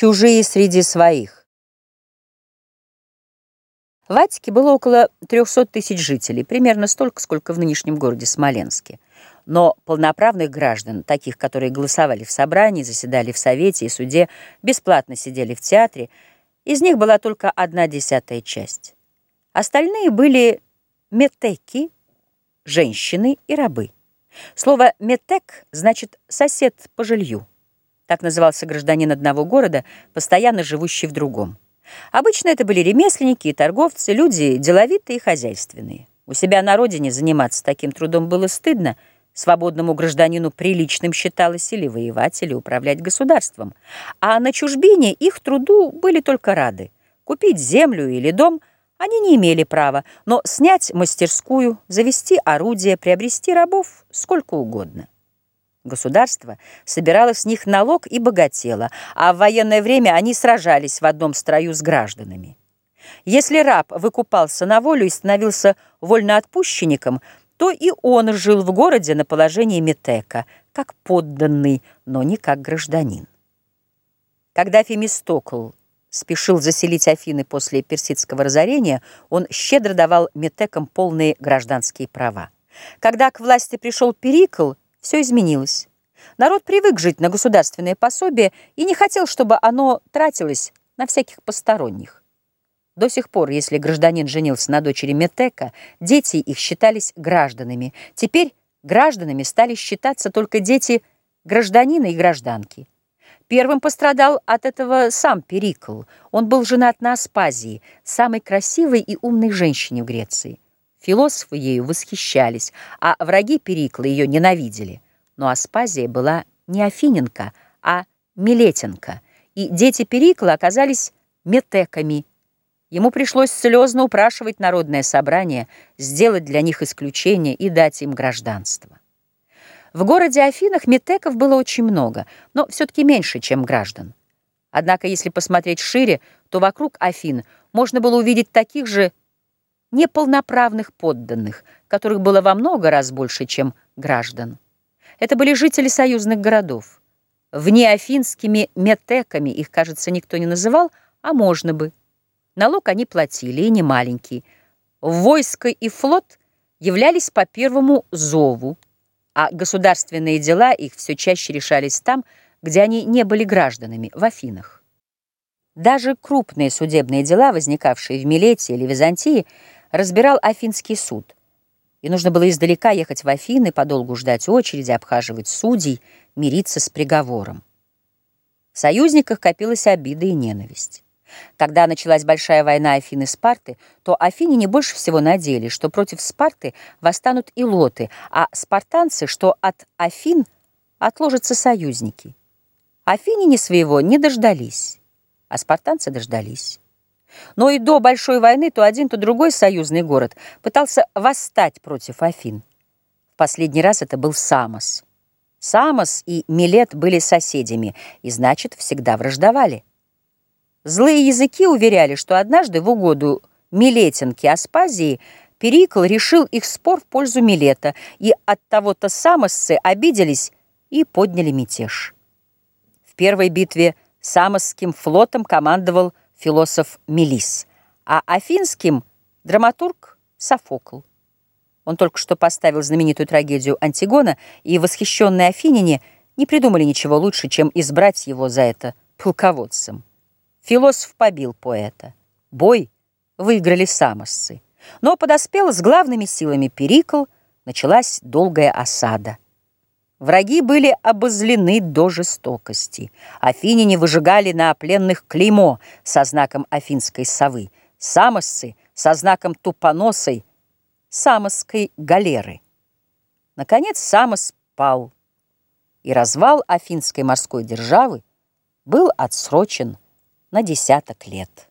чужие среди своих. В Аттике было около 300 тысяч жителей, примерно столько, сколько в нынешнем городе Смоленске. Но полноправных граждан, таких, которые голосовали в собрании, заседали в совете и суде, бесплатно сидели в театре, из них была только одна десятая часть. Остальные были метеки, женщины и рабы. Слово «метек» значит «сосед по жилью». Так назывался гражданин одного города, постоянно живущий в другом. Обычно это были ремесленники и торговцы, люди деловитые и хозяйственные. У себя на родине заниматься таким трудом было стыдно, свободному гражданину приличным считалось или воевать, или управлять государством. А на чужбине их труду были только рады. Купить землю или дом они не имели права, но снять мастерскую, завести орудие, приобрести рабов сколько угодно. Государство собирало с них налог и богатело, а в военное время они сражались в одном строю с гражданами. Если раб выкупался на волю и становился вольноотпущенником, то и он жил в городе на положении метека, как подданный, но не как гражданин. Когда Фемистокл спешил заселить Афины после персидского разорения, он щедро давал метекам полные гражданские права. Когда к власти пришел Перикл, все изменилось. Народ привык жить на государственное пособие и не хотел, чтобы оно тратилось на всяких посторонних. До сих пор, если гражданин женился на дочери Метека, дети их считались гражданами. Теперь гражданами стали считаться только дети гражданина и гражданки. Первым пострадал от этого сам Перикл. Он был женат на Аспазии, самой красивой и умной женщине в Греции. Философы ею восхищались, а враги Перикла ее ненавидели. Но Аспазия была не Афиненко, а Милетенко, и дети Перикла оказались метеками. Ему пришлось слезно упрашивать народное собрание сделать для них исключение и дать им гражданство. В городе Афинах метеков было очень много, но все-таки меньше, чем граждан. Однако, если посмотреть шире, то вокруг Афин можно было увидеть таких же неполноправных подданных, которых было во много раз больше, чем граждан. Это были жители союзных городов. Внеафинскими метеками их, кажется, никто не называл, а можно бы. Налог они платили, и не маленький. Войско и флот являлись по первому зову, а государственные дела их все чаще решались там, где они не были гражданами, в Афинах. Даже крупные судебные дела, возникавшие в Милете или Византии, разбирал Афинский суд. И нужно было издалека ехать в Афины, подолгу ждать очереди, обхаживать судей, мириться с приговором. В союзниках копилась обида и ненависть. Когда началась большая война Афины Спарты, то афиняне больше всего надеялись, что против Спарты восстанут илоты, а спартанцы, что от Афин отложатся союзники. Афиняне своего не дождались, а спартанцы дождались. Но и до Большой войны то один, то другой союзный город пытался восстать против Афин. В последний раз это был Самос. Самос и Милет были соседями и, значит, всегда враждовали. Злые языки уверяли, что однажды в угоду Милетинке Аспазии Перикл решил их спор в пользу Милета, и от того-то самосцы обиделись и подняли мятеж. В первой битве Самосским флотом командовал философ Мелис, а афинским – драматург Софокл. Он только что поставил знаменитую трагедию «Антигона», и восхищенные афиняне не придумали ничего лучше, чем избрать его за это полководцем. Философ побил поэта. Бой выиграли самосцы. Но подоспел с главными силами Перикл, началась долгая осада. Враги были обозлены до жестокости. Афиняне выжигали на пленных клеймо со знаком афинской совы, самосцы со знаком тупоносой самосской галеры. Наконец Самос пал, и развал афинской морской державы был отсрочен на десяток лет.